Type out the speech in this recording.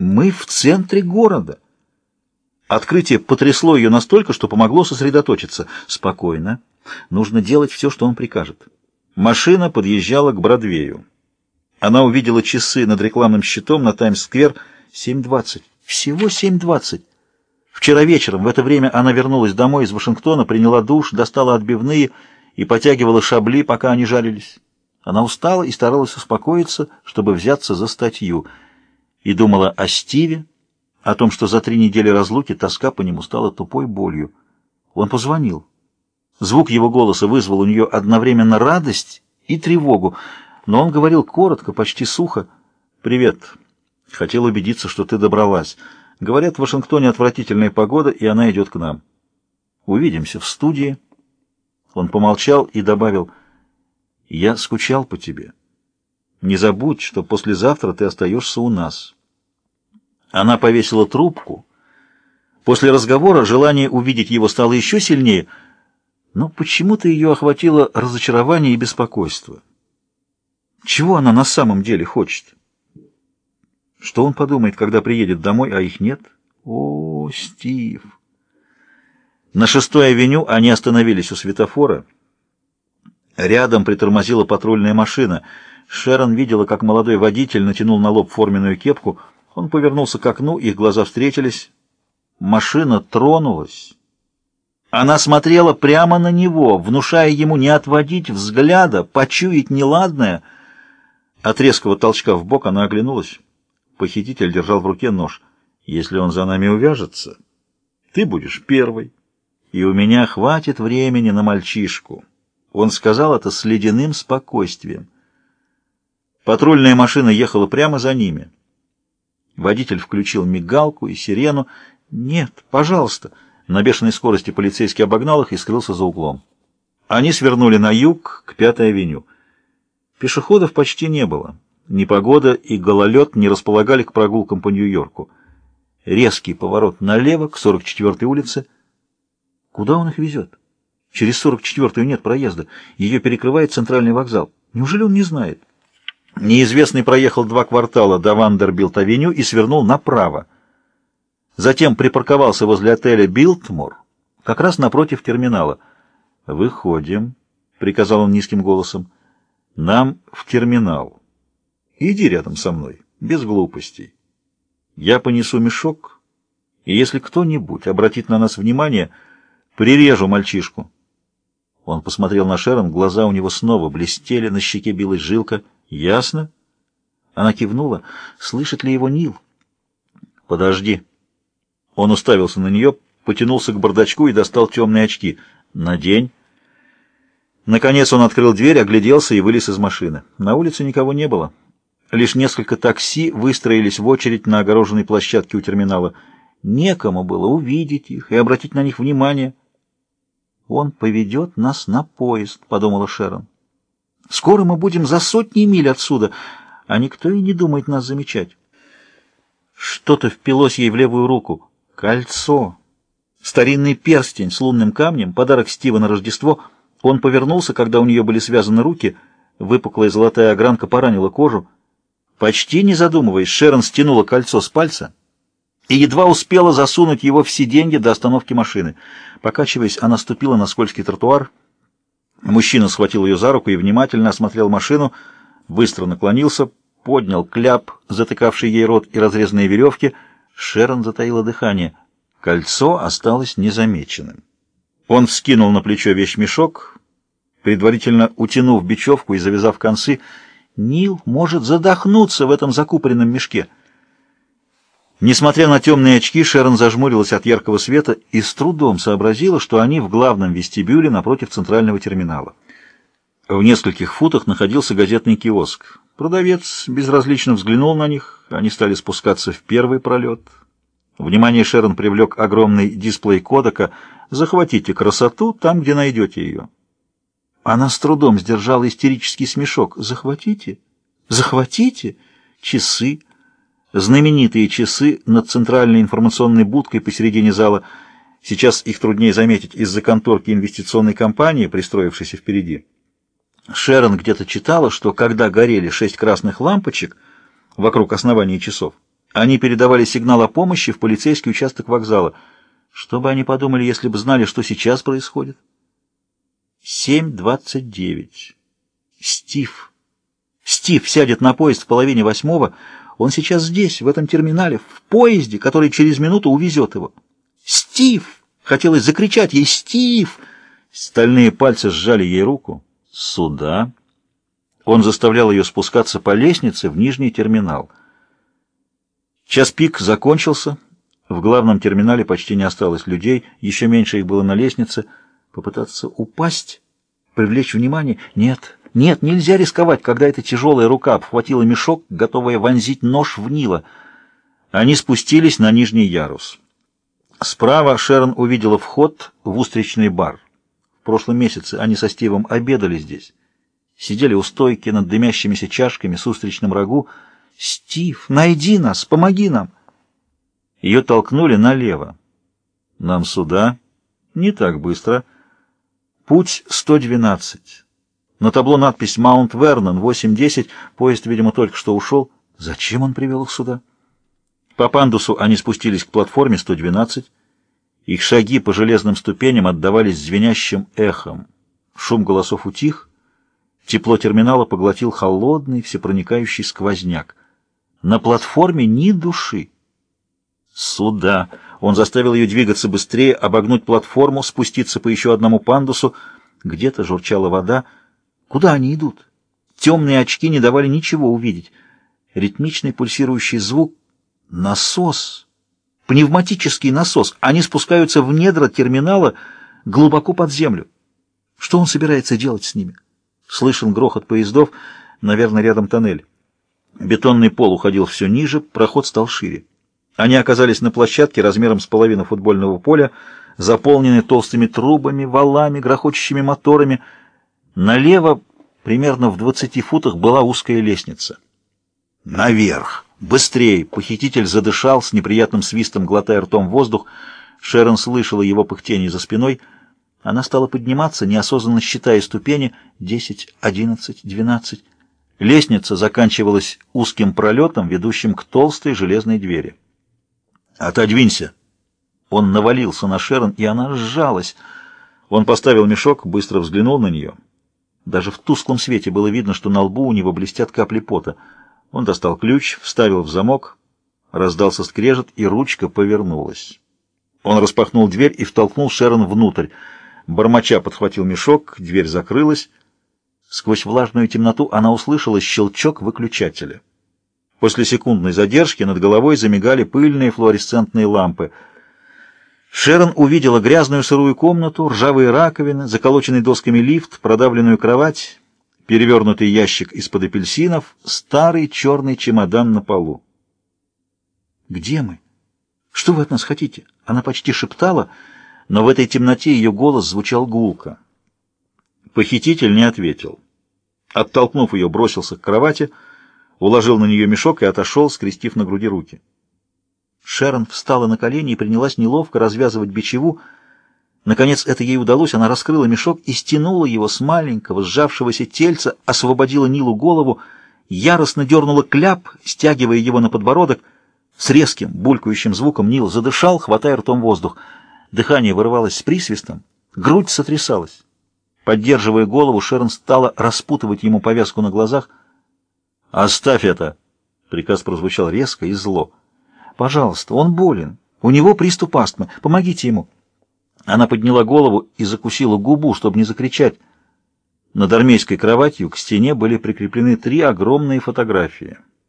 Мы в центре города. Открытие потрясло ее настолько, что помогло сосредоточиться. Спокойно. Нужно делать все, что он прикажет. Машина подъезжала к Бродвею. Она увидела часы над рекламным щитом на Таймс-сквер 7.20. Всего 7.20. Вчера вечером в это время она вернулась домой из Вашингтона, приняла душ, достала отбивные и потягивала шабли, пока они жарились. Она устала и старалась успокоиться, чтобы взяться за статью, и думала о Стиве, о том, что за три недели разлуки тоска по нему стала тупой болью. Он позвонил. Звук его голоса вызвал у нее одновременно радость и тревогу, но он говорил коротко, почти сухо. «Привет. Хотел убедиться, что ты добралась. Говорят, в Вашингтоне отвратительная погода, и она идет к нам. Увидимся в студии». Он помолчал и добавил, «Я скучал по тебе. Не забудь, что послезавтра ты остаешься у нас». Она повесила трубку. После разговора желание увидеть его стало еще сильнее, но почему-то ее охватило разочарование и беспокойство. Чего она на самом деле хочет? Что он подумает, когда приедет домой, а их нет? О, Стив! На шестой авеню они остановились у светофора. Рядом притормозила патрульная машина. Шерон видела, как молодой водитель натянул на лоб форменную кепку. Он повернулся к окну, их глаза встретились. Машина тронулась. Она смотрела прямо на него, внушая ему не отводить взгляда, почуять неладное — от резкого толчка в бок она оглянулась. Похититель держал в руке нож. «Если он за нами увяжется, ты будешь первой, и у меня хватит времени на мальчишку». Он сказал это с ледяным спокойствием. Патрульная машина ехала прямо за ними. Водитель включил мигалку и сирену. «Нет, пожалуйста!» На бешеной скорости полицейский обогнал их и скрылся за углом. Они свернули на юг, к Пятой авеню. Пешеходов почти не было. Непогода и гололед не располагали к прогулкам по Нью-Йорку. Резкий поворот налево, к 44-й улице. Куда он их везет? Через 44-ю нет проезда. Ее перекрывает центральный вокзал. Неужели он не знает? Неизвестный проехал два квартала до Вандербилт-авеню и свернул направо. Затем припарковался возле отеля «Билтмор», как раз напротив терминала. «Выходим», — приказал он низким голосом. Нам в терминал. Иди рядом со мной, без глупостей. Я понесу мешок, и если кто-нибудь обратит на нас внимание, прирежу мальчишку. Он посмотрел на Шерон, глаза у него снова блестели, на щеке билась жилка. «Ясно?» Она кивнула. «Слышит ли его Нил?» «Подожди». Он уставился на нее, потянулся к бардачку и достал темные очки. «Надень». Наконец он открыл дверь, огляделся и вылез из машины. На улице никого не было. Лишь несколько такси выстроились в очередь на огороженной площадке у терминала. Некому было увидеть их и обратить на них внимание. «Он поведет нас на поезд», — подумала Шерон. «Скоро мы будем за сотни миль отсюда, а никто и не думает нас замечать». Что-то впилось ей в левую руку. Кольцо. Старинный перстень с лунным камнем, подарок Стива на Рождество — он повернулся, когда у нее были связаны руки, выпуклая золотая огранка поранила кожу. Почти не задумываясь, Шерон стянула кольцо с пальца и едва успела засунуть его в сиденье до остановки машины. Покачиваясь, она ступила на скользкий тротуар. Мужчина схватил ее за руку и внимательно осмотрел машину, быстро наклонился, поднял кляп, затыкавший ей рот и разрезанные веревки. Шерон затаила дыхание. Кольцо осталось незамеченным. Он вскинул на плечо вещмешок, предварительно утянув бечевку и завязав концы. Нил может задохнуться в этом закупоренном мешке. Несмотря на темные очки, Шерон зажмурилась от яркого света и с трудом сообразила, что они в главном вестибюле напротив центрального терминала. В нескольких футах находился газетный киоск. Продавец безразлично взглянул на них, они стали спускаться в первый пролет. Внимание Шерон привлек огромный дисплей кодека «Захватите красоту там, где найдете ее». Она с трудом сдержала истерический смешок. «Захватите? Захватите? Часы?» Знаменитые часы над центральной информационной будкой посередине зала. Сейчас их труднее заметить из-за конторки инвестиционной компании, пристроившейся впереди. Шерон где-то читала, что когда горели шесть красных лампочек вокруг основания часов, Они передавали сигнал о помощи в полицейский участок вокзала. Что бы они подумали, если бы знали, что сейчас происходит? 7.29. Стив. Стив сядет на поезд в половине восьмого. Он сейчас здесь, в этом терминале, в поезде, который через минуту увезет его. Стив! Хотелось закричать ей «Стив!» Стальные пальцы сжали ей руку. Сюда. Он заставлял ее спускаться по лестнице в нижний терминал. Час пик закончился. В главном терминале почти не осталось людей, еще меньше их было на лестнице. Попытаться упасть, привлечь внимание? Нет, нет, нельзя рисковать, когда эта тяжелая рука обхватила мешок, готовая вонзить нож в Нила. Они спустились на нижний ярус. Справа Шерон увидела вход в устричный бар. В прошлом месяце они со Стивом обедали здесь. Сидели у стойки над дымящимися чашками с устричным рагу. «Стив, найди нас, помоги нам!» Ее толкнули налево. «Нам сюда?» «Не так быстро. Путь 112. На табло надпись «Маунт Вернон, 8.10». Поезд, видимо, только что ушел. Зачем он привел их сюда?» По пандусу они спустились к платформе 112. Их шаги по железным ступеням отдавались звенящим эхом. Шум голосов утих. Тепло терминала поглотил холодный, всепроникающий сквозняк. На платформе ни души. Сюда. Он заставил ее двигаться быстрее, обогнуть платформу, спуститься по еще одному пандусу. Где-то журчала вода. Куда они идут? Темные очки не давали ничего увидеть. Ритмичный пульсирующий звук. Насос. Пневматический насос. Они спускаются в недра терминала глубоко под землю. Что он собирается делать с ними? Слышен грохот поездов, наверное, рядом тоннель. Бетонный пол уходил все ниже, проход стал шире. Они оказались на площадке размером с половину футбольного поля, заполненной толстыми трубами, валами, грохочущими моторами. Налево, примерно в двадцати футах, была узкая лестница. Наверх! «Быстрей!» Похититель задышал с неприятным свистом, глотая ртом воздух. Шерон слышала его пыхтение за спиной. Она стала подниматься, неосознанно считая ступени. Десять, одиннадцать, двенадцать. Лестница заканчивалась узким пролетом, ведущим к толстой железной двери. «Отодвинься!» Он навалился на Шерон, и она сжалась. Он поставил мешок, быстро взглянул на нее. Даже в тусклом свете было видно, что на лбу у него блестят капли пота. Он достал ключ, вставил в замок, раздался скрежет, и ручка повернулась. Он распахнул дверь и втолкнул Шерон внутрь. Бормоча подхватил мешок, дверь закрылась. Сквозь влажную темноту она услышала щелчок выключателя. После секундной задержки над головой замигали пыльные флуоресцентные лампы. Шерон увидела грязную сырую комнату, ржавые раковины, заколоченный досками лифт, продавленную кровать перевернутый ящик из-под апельсинов, старый черный чемодан на полу. «Где мы? Что вы от нас хотите?» Она почти шептала, но в этой темноте ее голос звучал гулко. Похититель не ответил. Оттолкнув ее, бросился к кровати, уложил на нее мешок и отошел, скрестив на груди руки. Шерон встала на колени и принялась неловко развязывать бичеву, Наконец это ей удалось, она раскрыла мешок и стянула его с маленького, сжавшегося тельца, освободила Нилу голову, яростно дернула кляп, стягивая его на подбородок. С резким, булькающим звуком Нил задышал, хватая ртом воздух. Дыхание вырывалось с присвистом, грудь сотрясалась. Поддерживая голову, Шерон стала распутывать ему повязку на глазах. «Оставь это!» — приказ прозвучал резко и зло. «Пожалуйста, он болен. У него приступ астмы. Помогите ему». Она подняла голову и закусила губу, чтобы не закричать. Над армейской кроватью к стене были прикреплены три огромные фотографии —